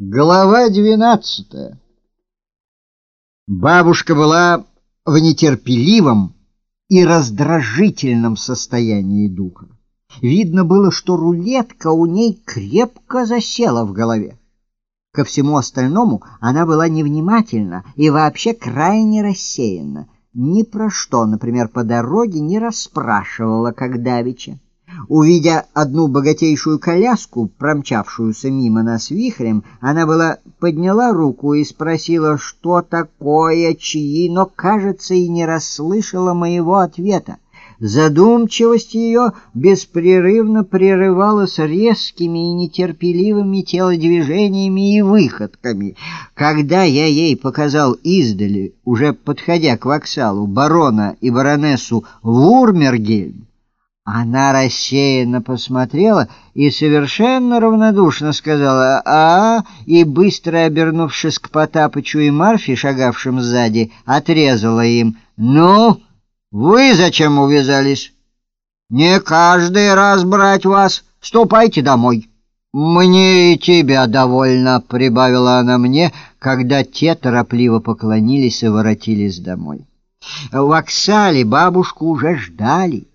Глава двенадцатая. Бабушка была в нетерпеливом и раздражительном состоянии духа. Видно было, что рулетка у ней крепко засела в голове. Ко всему остальному она была невнимательна и вообще крайне рассеянна. Ни про что, например, по дороге не расспрашивала, как давеча. Увидя одну богатейшую коляску, промчавшуюся мимо нас вихрем, она была подняла руку и спросила, что такое, чьи, но, кажется, и не расслышала моего ответа. Задумчивость ее беспрерывно прерывалась резкими и нетерпеливыми телодвижениями и выходками. Когда я ей показал издали, уже подходя к воксалу, барона и баронессу Вурмергельм, она рассеянно посмотрела и совершенно равнодушно сказала «А!» и, быстро обернувшись к Потапычу и Марфе, шагавшим сзади, отрезала им «Ну, вы зачем увязались? Не каждый раз брать вас. Ступайте домой». «Мне и тебя довольно», — прибавила она мне, когда те торопливо поклонились и воротились домой. В Оксале бабушку уже ждали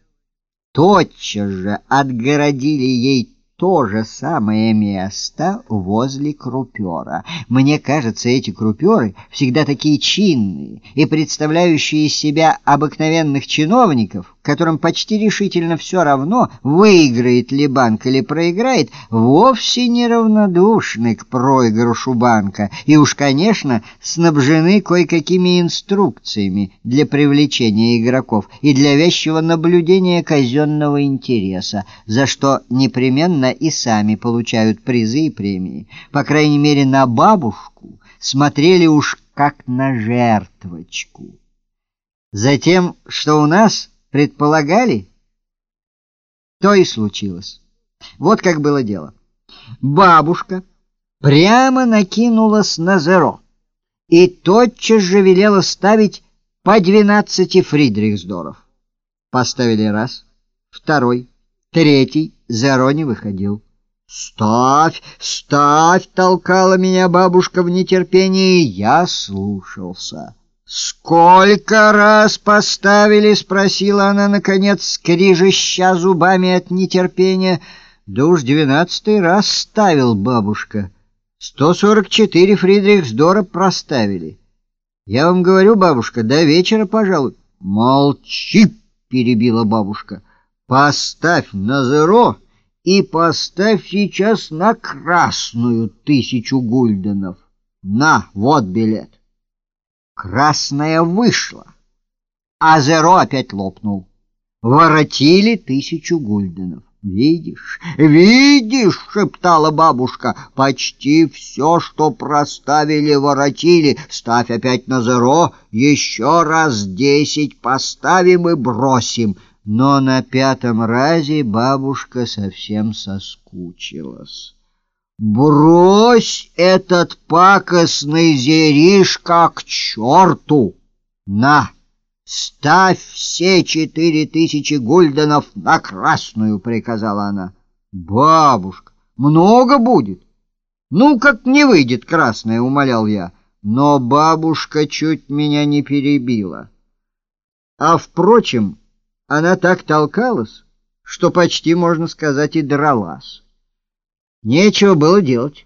тотчас же отгородили ей то же самое место возле крупера. Мне кажется, эти круперы всегда такие чинные и представляющие из себя обыкновенных чиновников, которым почти решительно все равно, выиграет ли банк или проиграет, вовсе не равнодушны к проигрышу банка и уж, конечно, снабжены кое-какими инструкциями для привлечения игроков и для вещего наблюдения казенного интереса, за что непременно и сами получают призы и премии. По крайней мере, на бабушку смотрели уж как на жертвочку. Затем, что у нас предполагали, то и случилось. Вот как было дело. Бабушка прямо накинулась на зеро и тотчас же велела ставить по двенадцати фридрихсдоров. Поставили раз, второй, третий, Зеро не выходил. «Ставь, ставь!» — толкала меня бабушка в нетерпении, я слушался. «Сколько раз поставили?» — спросила она, наконец, скрижища зубами от нетерпения. «Да уж двенадцатый раз ставил бабушка. Сто сорок четыре Фридрихсдора проставили. Я вам говорю, бабушка, до вечера, пожалуй». «Молчи!» — перебила бабушка. «Поставь на зеро!» и поставь сейчас на красную тысячу гульденов. На, вот билет. Красная вышла, а зеро опять лопнул. Воротили тысячу гульденов. «Видишь, видишь!» — шептала бабушка. «Почти все, что проставили, воротили. Ставь опять на зеро, еще раз десять поставим и бросим» но на пятом разе бабушка совсем соскучилась. «Брось этот пакостный зеришка к черту! На, ставь все четыре тысячи гульденов на красную!» — приказала она. «Бабушка, много будет?» «Ну, как не выйдет красная!» — умолял я. Но бабушка чуть меня не перебила. А, впрочем она так толкалась, что почти, можно сказать, и дралась. Нечего было делать.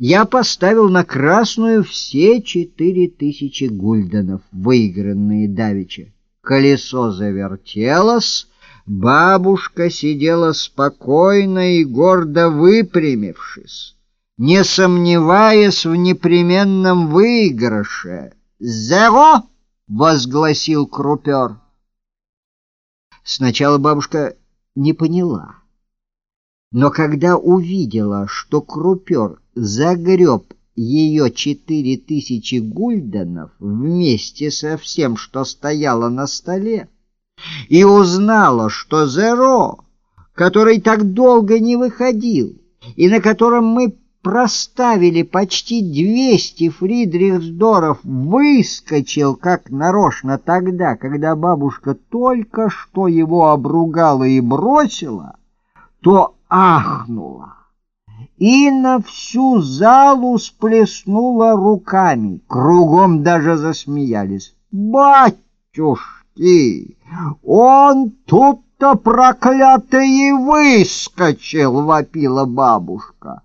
Я поставил на красную все четыре тысячи гульденов, выигранные давеча. Колесо завертелось, бабушка сидела спокойно и гордо выпрямившись, не сомневаясь в непременном выигрыше. «Зеро!» — возгласил крупер. Сначала бабушка не поняла. Но когда увидела, что крупер загреб ее четыре тысячи гульденов вместе со всем, что стояло на столе, и узнала, что Зеро, который так долго не выходил, и на котором мы проставили почти двести фридрихсдоров, выскочил как нарочно тогда, когда бабушка только что его обругала и бросила, то ахнула и на всю залу сплеснула руками. Кругом даже засмеялись. «Батюшки! Он тут-то проклятый и выскочил!» — вопила бабушка.